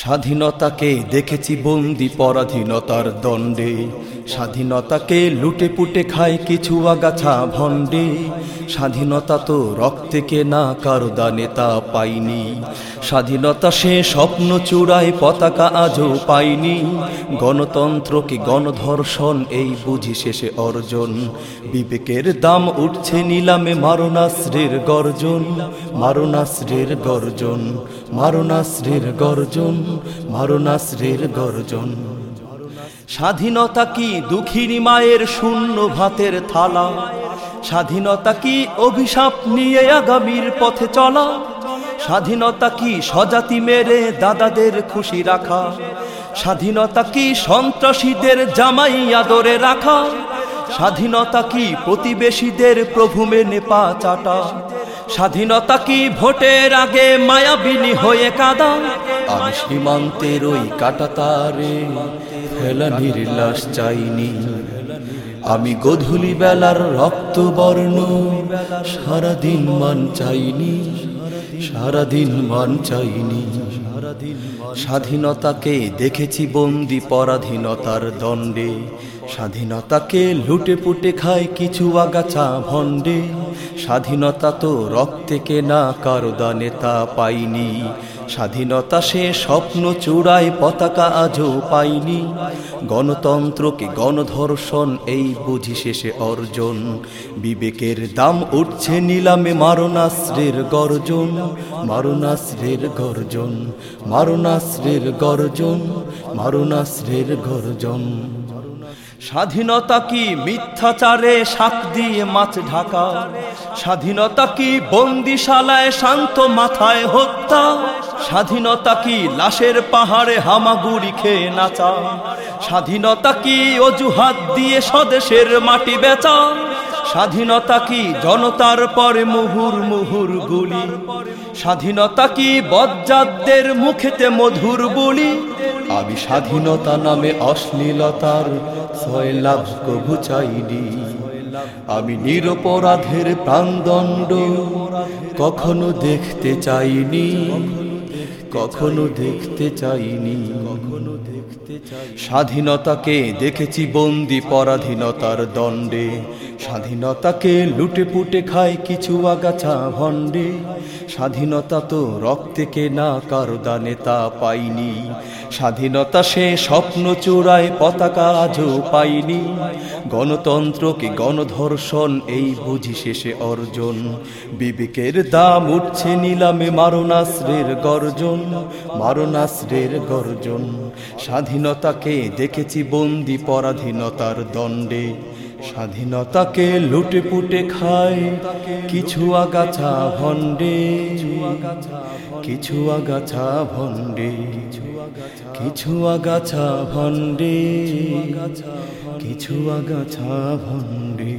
স্বাধীনতাকে দেখেছি বন্দি পরাধীনতার দণ্ডে। স্বাধীনতাকে লুটে পুটে খায় কিছু আগাছা ভণ্ডে। স্বাধীনতা তো রক্তে কেনা, কারও দানে তা পাইনি। স্বাধীনতা সে স্বপ্ন চূড়ায়, পতাকা আজও পাইনি। গণতন্ত্রকে গণধর্ষণ, এই বুঝি শেষে অর্জন। বিবেকের দাম উঠছে নিলামে মারণাশ্রীর গর্জন। মারণাশ্রীর গর্জন মারণাশ্রীর গর্জন মারণাশ্রীর গর্জন। স্বাধীনতা কি দুঃখিনী মায়ের শূন্য ভাতের থালা? স্বাধীনতা কি অভিশাপ নিয়ে আগামীর পথে চলা? স্বাধীনতা কি স্বজাতি মেরে দাদাদের খুশি রাখা? স্বাধীনতা কি সন্ত্রাসীদের জামাই আদরে রাখা? স্বাধীনতা কি প্রতিবেশীদের প্রভু মেনে পা চাটা? স্বাধীনতা কি ভোটের আগে মায়াবিনী হয়ে কাদা? আমি সীমান্তের ওই কাটাতারে ফেলানির লাশ চাইনি। আমি গধূলি বেলার রক্ত বর্ণ সারাদিন মান চাইনি, সারাদিন মান চাইনি। স্বাধীনতাকে দেখেছি বন্দি পরাধীনতার দণ্ডে, স্বাধীনতাকে লুটে পুটে খায় কিছু আগাছা ভণ্ডে, স্বাধীনতা তো রক্তে কেনা কারও দানে তা পাইনি। স্বাধীনতা সে স্বপ্ন চূড়ায় পতাকা আজও পাইনি। গণতন্ত্রকে গণধর্ষণ এই বুঝি শেষে অর্জন। বিবেকের দাম উঠছে নিলামে মারণাশ্রের গর্জন। মারণাশ্রের গর্জন মারণাশ্রের গর্জন মারণাশ্রের গর্জন। স্বাধীনতা কি মিথ্যাচারে শাক দিয়ে মাছ ঢাকা? স্বাধীনতা কি বন্দিশালায় শান্ত মাথায় হত্যা? স্বাধীনতা কি লাশের পাহাড়ে হামাগুড়ি খেয়ে নাচা? স্বাধীনতা কি অজুহাত দিয়ে স্বদেশের মাটি বেচা? স্বাধীনতা কি জনতার পরে মুহুর মুহুর গুলি? স্বাধীনতা কি বজ্জাতদের মুখেতে মধুর বলি? আমি স্বাধীনতা নামে অশ্লীলতার ছয় লাভ কবু চাইনি। আমি নিরপরাধের প্রাণদণ্ড কখনো দেখতে চাইনি। কখনো দেখতে চাইনি। কখনো দেখতে চাই স্বাধীনতাকে দেখেছি বন্দি পরাধীনতার দণ্ডে। স্বাধীনতাকে লুটে পুটে খায় কিছু আগাছা ভণ্ডে। স্বাধীনতা তো রক্তে কেনা কারও দানে তা পাইনি। স্বাধীনতা সে স্বপ্ন চূড়ায় পতাকা আজও পাইনি। গণতন্ত্রকে গণধর্ষণ এই বুঝি শেষে অর্জন। বিবেকের দাম উঠছে নিলামে মারণাশ্রের গর্জন। মারণাশ্রের গর্জন। স্বাধীনতাকে দেখেছি বন্দি পরাধীনতার দণ্ডে। স্বাধীনতাকে লুটে পুটে খায় কিছু আগাছা ভণ্ডে। কিছু আগাছা ভণ্ডে। কিছু আগাছা ভণ্ডে। কিছু আগাছা ভণ্ডে।